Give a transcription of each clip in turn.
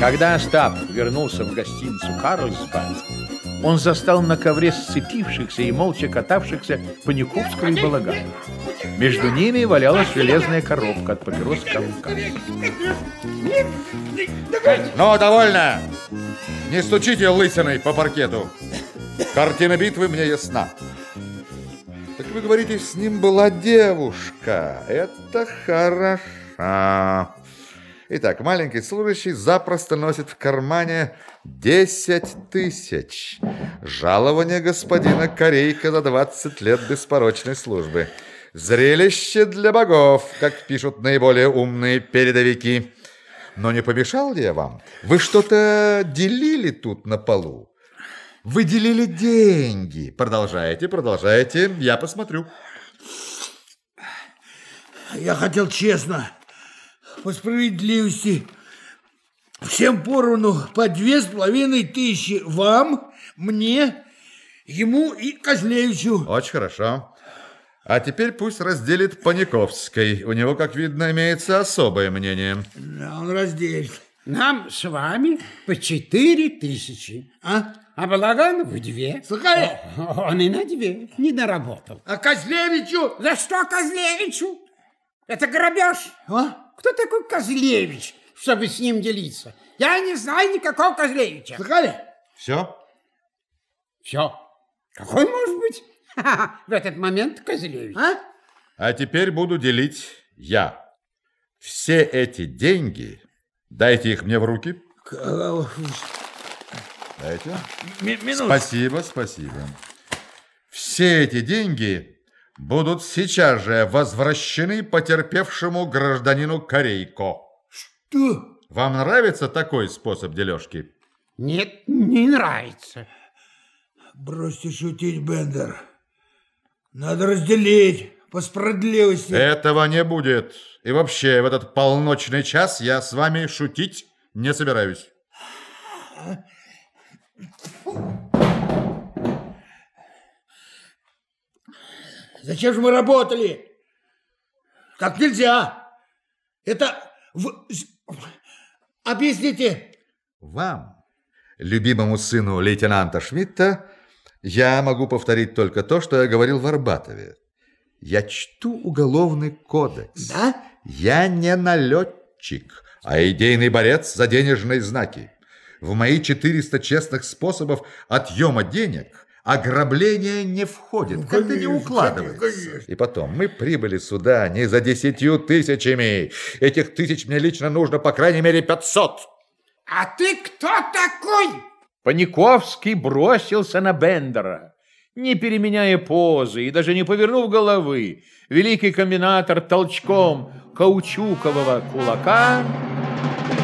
Когда Остап вернулся в гостиницу Карлсбад, он застал на ковре сцепившихся и молча катавшихся Паниковского и Балагана. Между ними валялась железная коробка от папирос Кавказ. Ну, довольно! Не стучите лысиной по паркету. Картина битвы мне ясна. Так вы говорите, с ним была девушка. Это хорошо. Итак, маленький служащий запросто носит в кармане 10 тысяч. Жалование господина Корейка за 20 лет беспорочной службы. Зрелище для богов, как пишут наиболее умные передовики. Но не помешал ли я вам? Вы что-то делили тут на полу? Вы делили деньги. Продолжайте, продолжайте, я посмотрю. Я хотел честно, по справедливости, всем поровну по две с половиной тысячи вам, мне, ему и Козлевичу. Очень хорошо. А теперь пусть разделит Паниковской. У него, как видно, имеется особое мнение. Да, он разделит. Нам с вами по четыре тысячи. А? А Балаганову две. Слыхали? Он и на две не доработал. А Козлевичу? За что Козлевичу? Это грабеж. А? Кто такой Козлевич, чтобы с ним делиться? Я не знаю никакого Козлевича. Слыхали? Все? Все. Какой может быть в этот момент Козлевич? А? А теперь буду делить я. Все эти деньги, дайте их мне в руки. Дайте. Минуту. Спасибо, спасибо. Все эти деньги будут сейчас же возвращены потерпевшему гражданину Корейко. Что? Вам нравится такой способ дележки? Нет, не нравится. Бросьте шутить, Бендер. Надо разделить по справедливости. Этого не будет. И вообще, в этот полночный час я с вами шутить не собираюсь. Зачем же мы работали? Так нельзя. Это... в- Объясните. Вам, любимому сыну лейтенанта Шмидта, я могу повторить только то, что я говорил в Арбатове. Я чту уголовный кодекс. Да? Я не налетчик, а идейный борец за денежные знаки. В мои 400 честных способов отъема денег ограбление не входит. Как-то не конечно, укладывается. конечно. И потом, мы прибыли сюда не за десятью тысячами. Этих тысяч мне лично нужно по крайней мере 500. А ты кто такой? Паниковский бросился на Бендера. Не переменяя позы и даже не повернув головы, великий комбинатор толчком каучукового кулака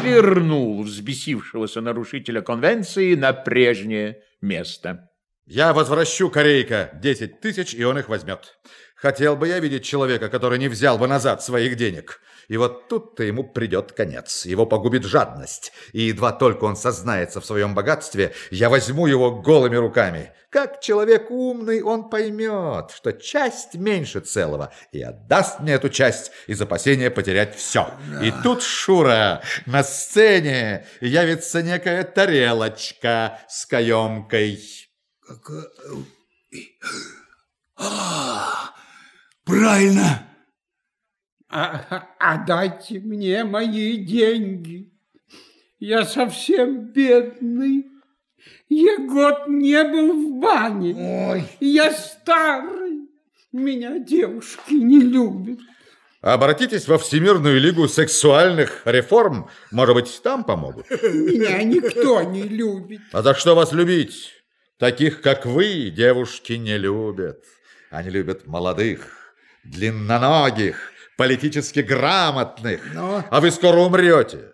вернул взбесившегося нарушителя конвенции на прежнее место. Я возвращу Корейка 10 тысяч, и он их возьмет. Хотел бы я видеть человека, который не взял бы назад своих денег. И вот тут-то ему придет конец. Его погубит жадность. И едва только он сознается в своем богатстве, я возьму его голыми руками. Как человек умный, он поймет, что часть меньше целого, и отдаст мне эту часть из опасения потерять все. И тут, Шура, на сцене явится некая тарелочка с каемкой. Как, э, а, правильно. А, а дайте мне мои деньги. Я совсем бедный. Я год не был в бане. Ой. Я старый. Меня девушки не любят. Обратитесь во Всемирную лигу сексуальных реформ. Может быть, там помогут. Меня никто не любит. А за что вас любить? Таких, как вы, девушки не любят. Они любят молодых, длинноногих, политически грамотных. Но- А вы скоро умрете.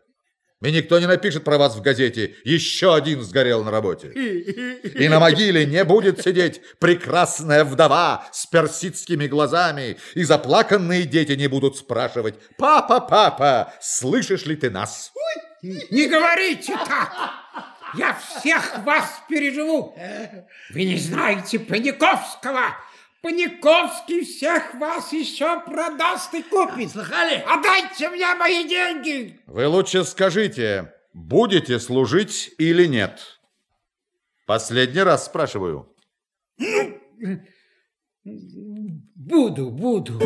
И никто не напишет про вас в газете. Еще один сгорел на работе. И на могиле не будет сидеть прекрасная вдова с персидскими глазами, и заплаканные дети не будут спрашивать «Папа, папа, слышишь ли ты нас?» Не говорите так! Я всех вас переживу! Вы не знаете Паниковского! Паниковский всех вас еще продаст и купит. Слыхали? Отдайте мне мои деньги. Вы лучше скажите, будете служить или нет? Последний раз спрашиваю. Буду, буду.